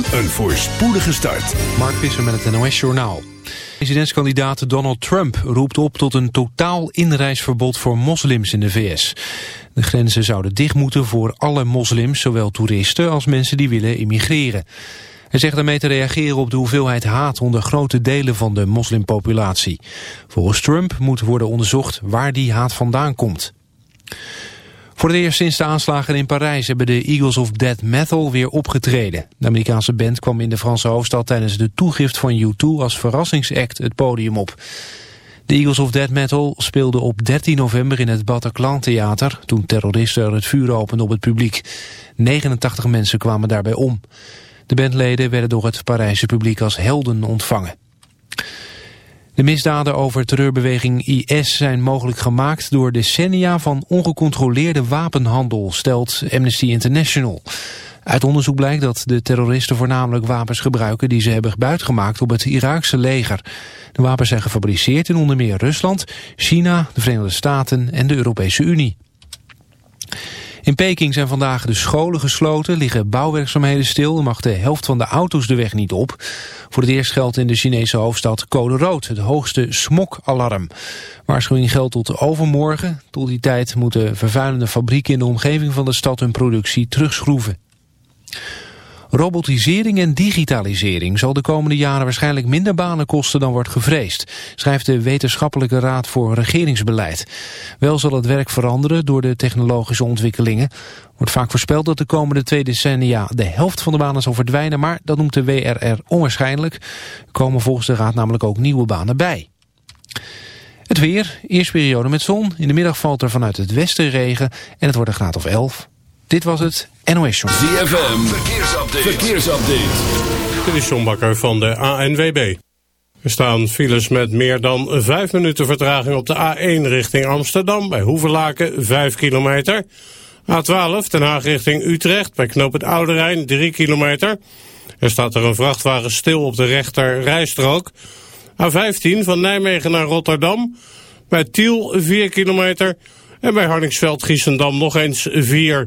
Een voorspoedige start. Mark Visser met het NOS Journaal. Presidentskandidaat Donald Trump roept op tot een totaal inreisverbod voor moslims in de VS. De grenzen zouden dicht moeten voor alle moslims, zowel toeristen als mensen die willen immigreren. Hij zegt daarmee te reageren op de hoeveelheid haat onder grote delen van de moslimpopulatie. Volgens Trump moet worden onderzocht waar die haat vandaan komt. Voor het eerst sinds de aanslagen in Parijs hebben de Eagles of Death Metal weer opgetreden. De Amerikaanse band kwam in de Franse hoofdstad tijdens de toegift van U2 als verrassingsact het podium op. De Eagles of Death Metal speelden op 13 november in het Bataclan Theater... toen terroristen er het vuur openden op het publiek. 89 mensen kwamen daarbij om. De bandleden werden door het Parijse publiek als helden ontvangen. De misdaden over terreurbeweging IS zijn mogelijk gemaakt door decennia van ongecontroleerde wapenhandel, stelt Amnesty International. Uit onderzoek blijkt dat de terroristen voornamelijk wapens gebruiken die ze hebben buitgemaakt op het Iraakse leger. De wapens zijn gefabriceerd in onder meer Rusland, China, de Verenigde Staten en de Europese Unie. In Peking zijn vandaag de scholen gesloten, liggen bouwwerkzaamheden stil en mag de helft van de auto's de weg niet op. Voor het eerst geldt in de Chinese hoofdstad code rood, het hoogste smokalarm. Waarschuwing geldt tot overmorgen. Tot die tijd moeten vervuilende fabrieken in de omgeving van de stad hun productie terugschroeven. Robotisering en digitalisering zal de komende jaren waarschijnlijk minder banen kosten dan wordt gevreesd, schrijft de Wetenschappelijke Raad voor Regeringsbeleid. Wel zal het werk veranderen door de technologische ontwikkelingen. Wordt vaak voorspeld dat de komende twee decennia de helft van de banen zal verdwijnen, maar dat noemt de WRR onwaarschijnlijk. Er komen volgens de Raad namelijk ook nieuwe banen bij. Het weer, eerste periode met zon. In de middag valt er vanuit het westen regen en het wordt een graad of 11. Dit was het NOS Show. ZFM, verkeersupdate. verkeersupdate. Dit is John Bakker van de ANWB. Er staan files met meer dan 5 minuten vertraging op de A1 richting Amsterdam... bij Hoevelaken 5 kilometer. A12 Den Haag richting Utrecht bij Knoop het Oude Rijn 3 kilometer. Er staat er een vrachtwagen stil op de rechter rijstrook. A15 van Nijmegen naar Rotterdam bij Tiel 4 kilometer... En bij Hardingsveld-Giessendam nog eens 4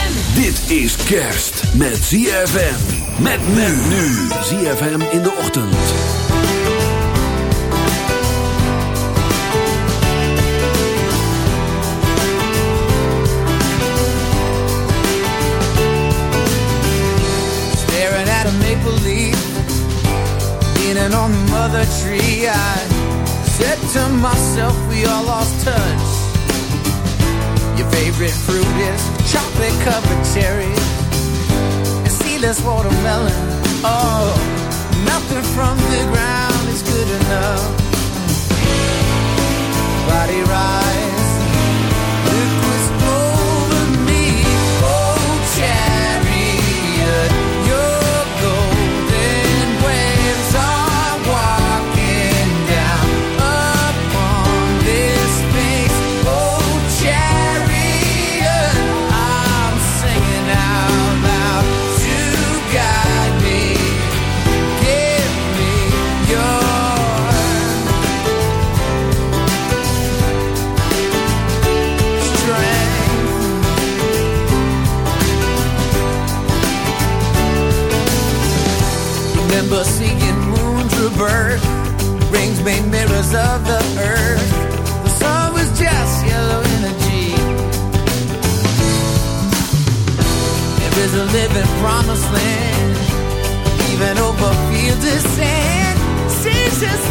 Dit is kerst met ZFM. Met men nu. ZFM in de ochtend. staring at a maple leaf, leaning on the mother tree. I said to myself, we all lost touch. Your favorite fruit is chocolate covered cherries and seedless watermelon. Oh, nothing from the ground is good enough. Body rise, innocent. Just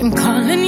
I'm calling you.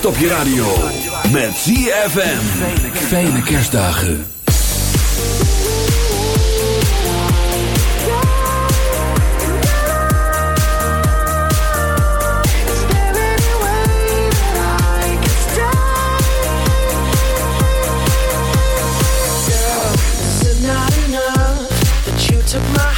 Stop je radio met ZFM. Fijne kerstdagen. Took my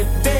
it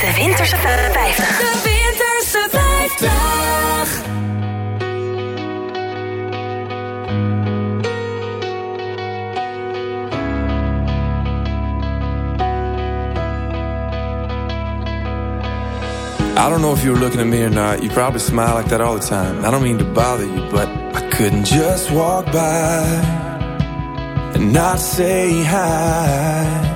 De Winterse 50. De Winterse 50. I don't know if you were looking at me or not. You probably smile like that all the time. I don't mean to bother you, but I couldn't just walk by and not say hi.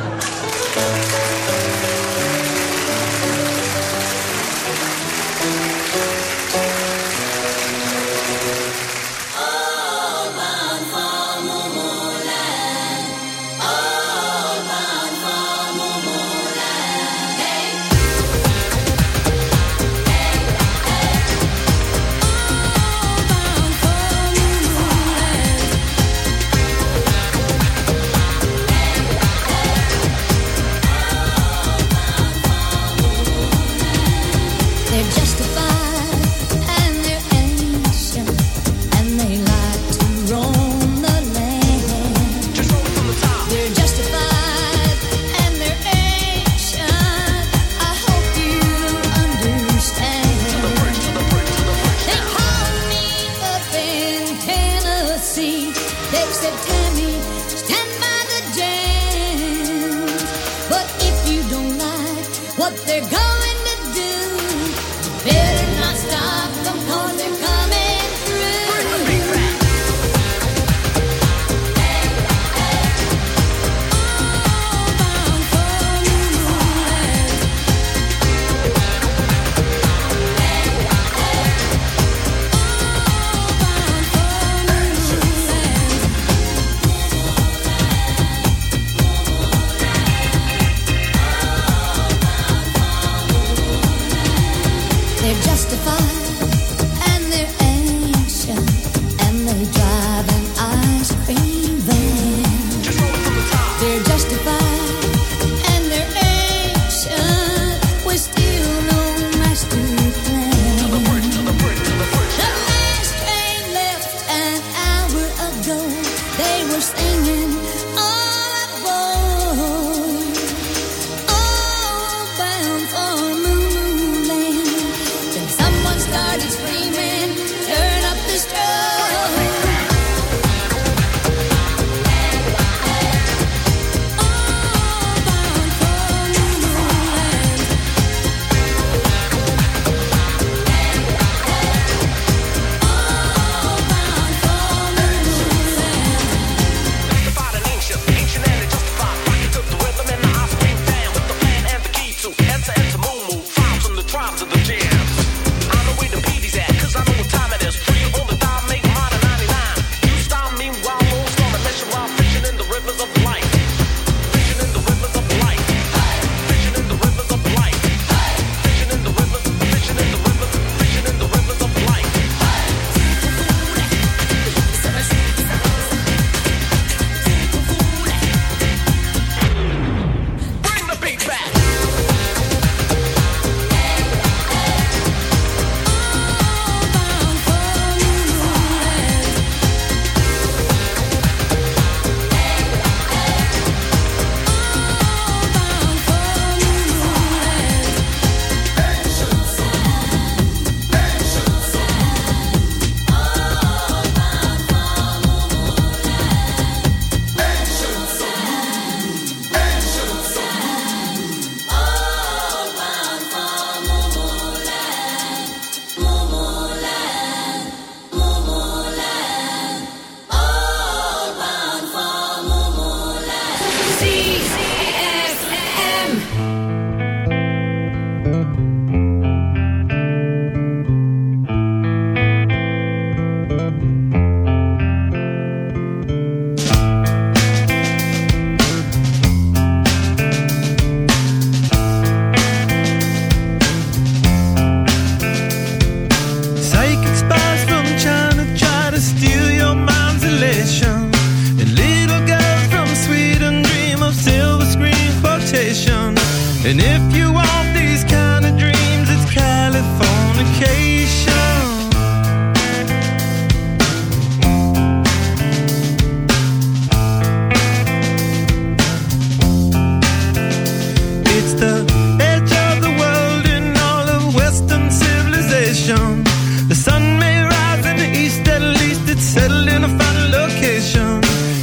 They said, Tammy,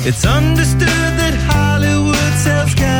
It's understood that Hollywood sells Californication.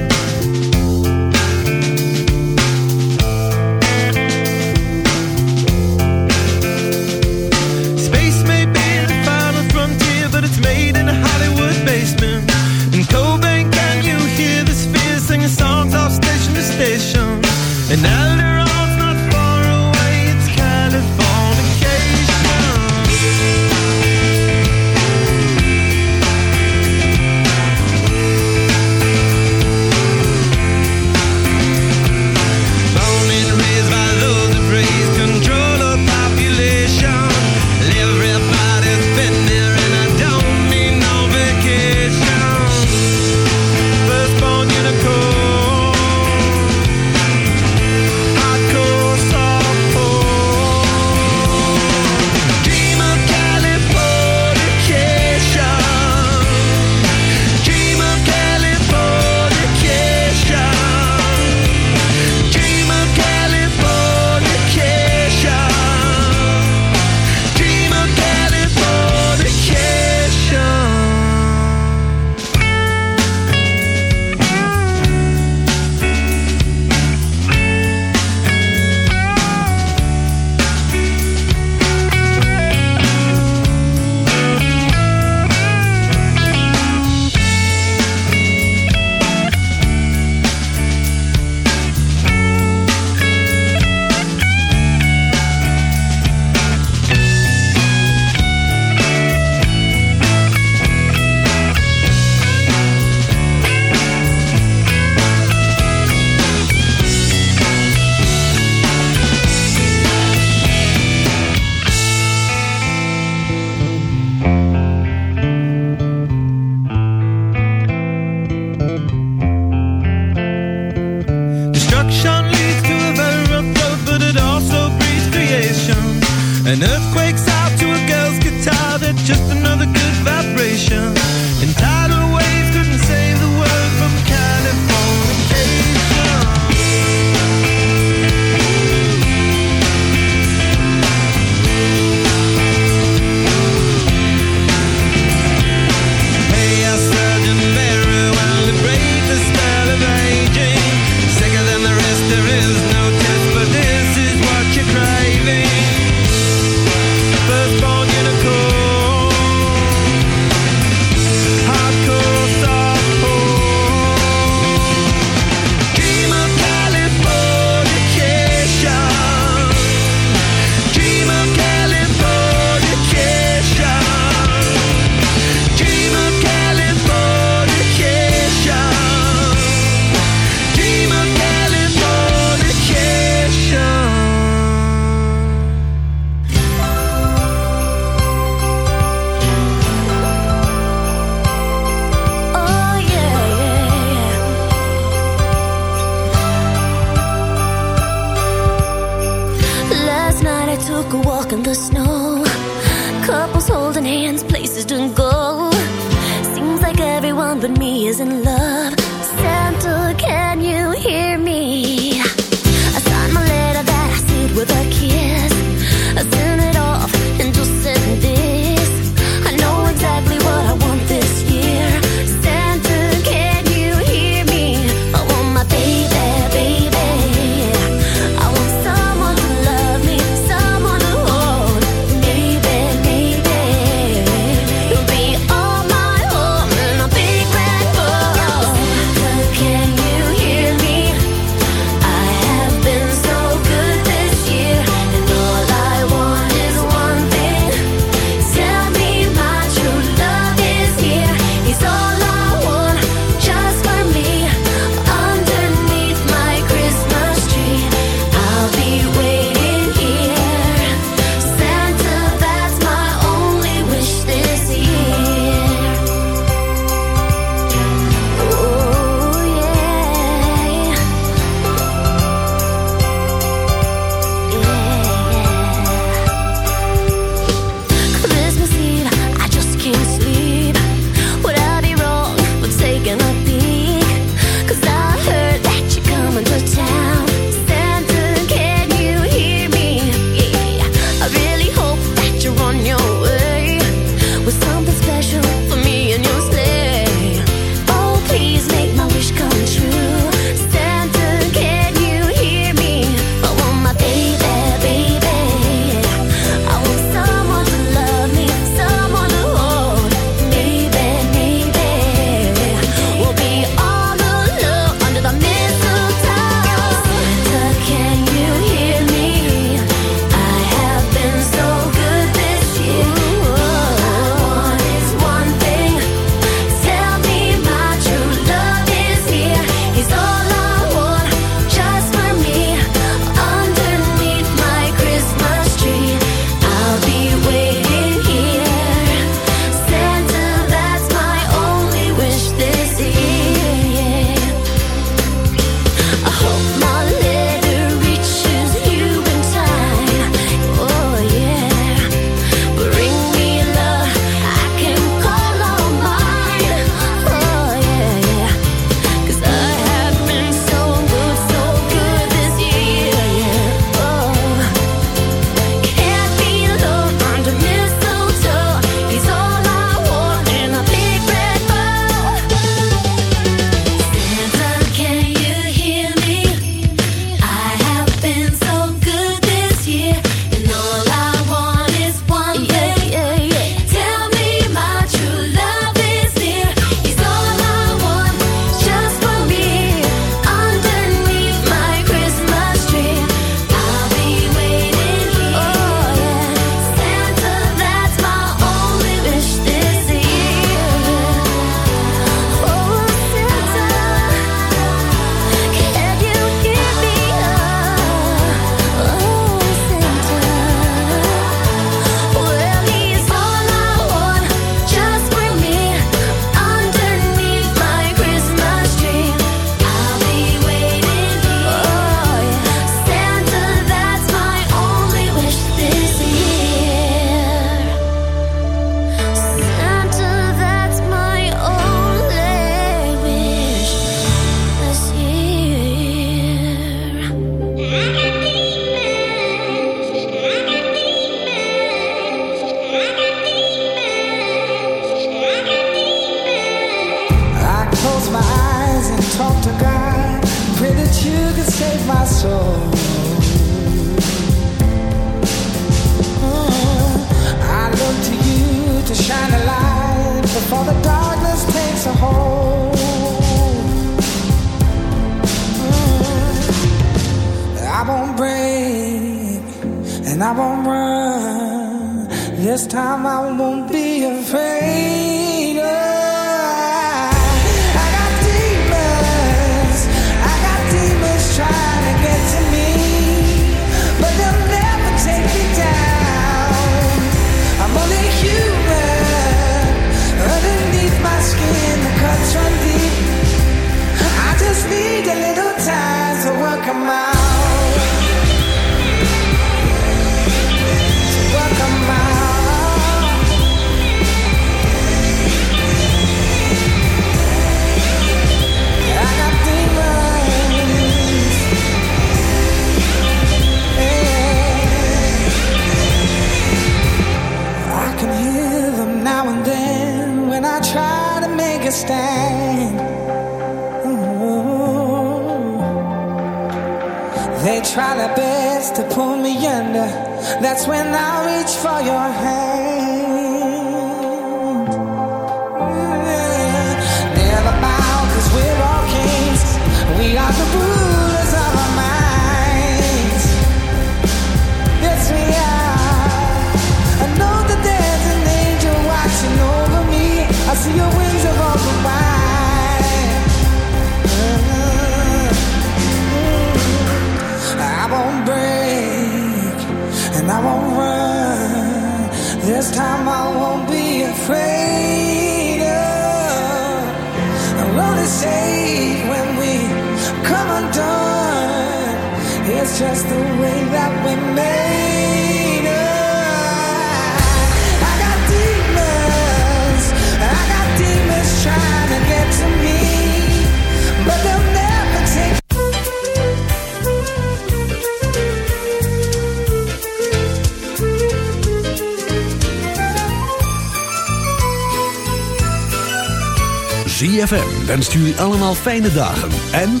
Fijne dagen en...